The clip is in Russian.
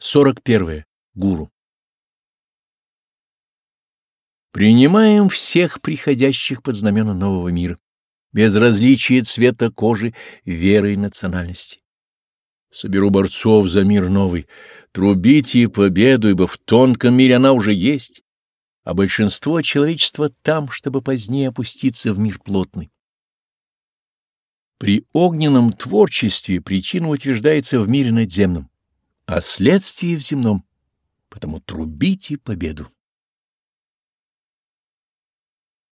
41. Гуру. Принимаем всех приходящих под знамена нового мира, без различия цвета кожи, веры и национальности. Соберу борцов за мир новый, трубите победу, ибо в тонком мире она уже есть, а большинство человечества там, чтобы позднее опуститься в мир плотный. При огненном творчестве причина утверждается в мире надземном, а следствие в земном, потому трубите победу.